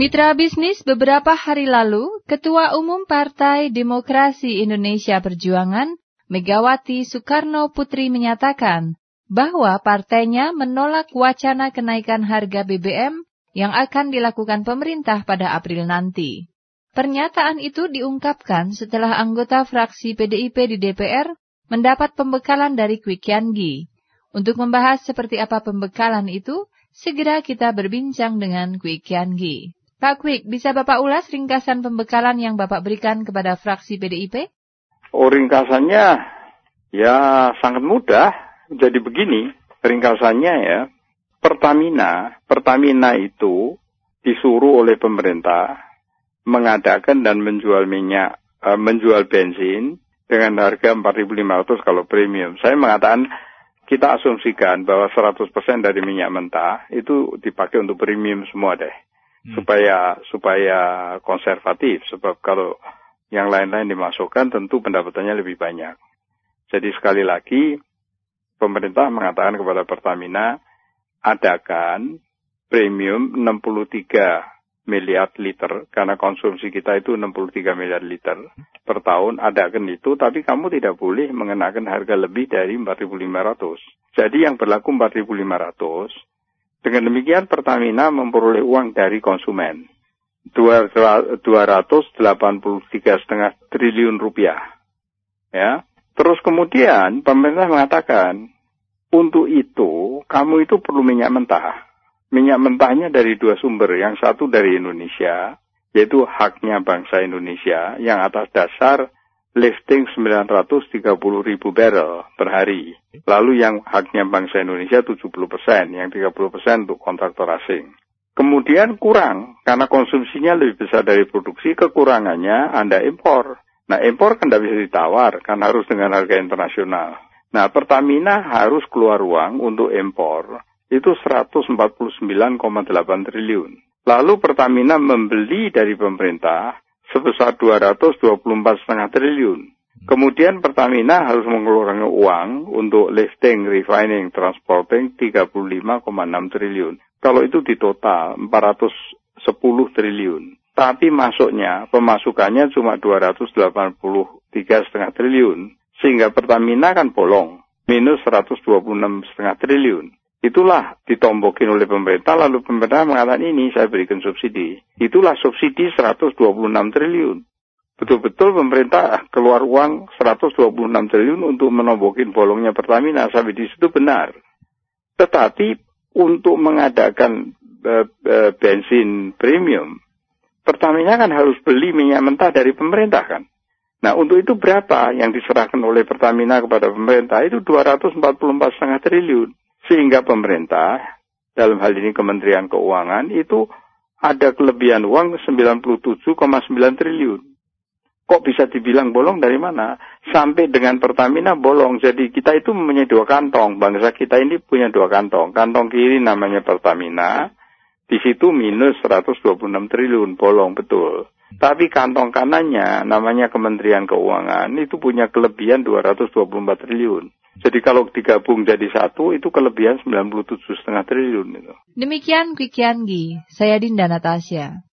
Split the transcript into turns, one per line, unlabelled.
Mitra bisnis beberapa hari lalu, Ketua Umum Partai Demokrasi Indonesia Perjuangan, Megawati Soekarno Putri menyatakan bahwa partainya menolak wacana kenaikan harga BBM yang akan dilakukan pemerintah pada April nanti. Pernyataan itu diungkapkan setelah anggota fraksi PDIP di DPR mendapat pembekalan dari Kwik Yangi. Untuk membahas seperti apa pembekalan itu, segera kita berbincang dengan Kwik Yangi. Pak Kwik, bisa Bapak ulas ringkasan pembekalan yang Bapak berikan kepada fraksi PDIP?
Oh, ringkasannya ya sangat mudah. Jadi begini, ringkasannya ya. Pertamina, Pertamina itu disuruh oleh pemerintah mengadakan dan menjual minyak, uh, menjual bensin dengan harga 4.500 kalau premium. Saya mengatakan kita asumsikan bahwa 100% dari minyak mentah itu dipakai untuk premium semua deh hmm. supaya supaya konservatif sebab kalau yang lain-lain dimasukkan tentu pendapatannya lebih banyak. Jadi sekali lagi pemerintah mengatakan kepada Pertamina adakan premium 63 miliar liter karena konsumsi kita itu 63 miliar liter per tahun adakan itu tapi kamu tidak boleh mengenakan harga lebih dari 4.500. Jadi yang berlaku 4.500 dengan demikian Pertamina memperoleh uang dari konsumen. 283,5 triliun rupiah. Ya. Terus kemudian pemerintah mengatakan, untuk itu kamu itu perlu minyak mentah. Minyak mentahnya dari dua sumber, yang satu dari Indonesia, yaitu haknya bangsa Indonesia, yang atas dasar lifting 930 ribu barrel per hari. Lalu yang haknya bangsa Indonesia 70 persen, yang 30 persen untuk kontraktor asing. Kemudian kurang, karena konsumsinya lebih besar dari produksi, kekurangannya Anda impor. Nah impor kan tidak bisa ditawar, kan harus dengan harga internasional. Nah Pertamina harus keluar uang untuk impor, itu 149,8 triliun. Lalu Pertamina membeli dari pemerintah sebesar 224,5 triliun. Kemudian Pertamina harus mengeluarkan uang untuk lifting, refining, transporting 35,6 triliun. Kalau itu di total 410 triliun. Tapi masuknya, pemasukannya cuma 283,5 triliun. Sehingga Pertamina kan bolong, minus 126,5 triliun. Itulah ditombokin oleh pemerintah, lalu pemerintah mengatakan ini saya berikan subsidi. Itulah subsidi 126 triliun. Betul-betul pemerintah keluar uang 126 triliun untuk menombokin bolongnya Pertamina, sampai di situ benar. Tetapi untuk mengadakan e, e, bensin premium, Pertamina kan harus beli minyak mentah dari pemerintah kan. Nah untuk itu berapa yang diserahkan oleh Pertamina kepada pemerintah itu 244,5 triliun. Sehingga pemerintah, dalam hal ini Kementerian Keuangan, itu ada kelebihan uang 97,9 triliun. Kok bisa dibilang bolong dari mana? Sampai dengan Pertamina bolong. Jadi kita itu punya dua kantong. Bangsa kita ini punya dua kantong. Kantong kiri namanya Pertamina. Di situ minus 126 triliun bolong betul. Tapi kantong kanannya namanya Kementerian Keuangan itu punya kelebihan 224 triliun. Jadi kalau digabung jadi satu itu kelebihan 97,5 triliun itu.
Demikian Quick Yanggi, saya Dinda Natasha.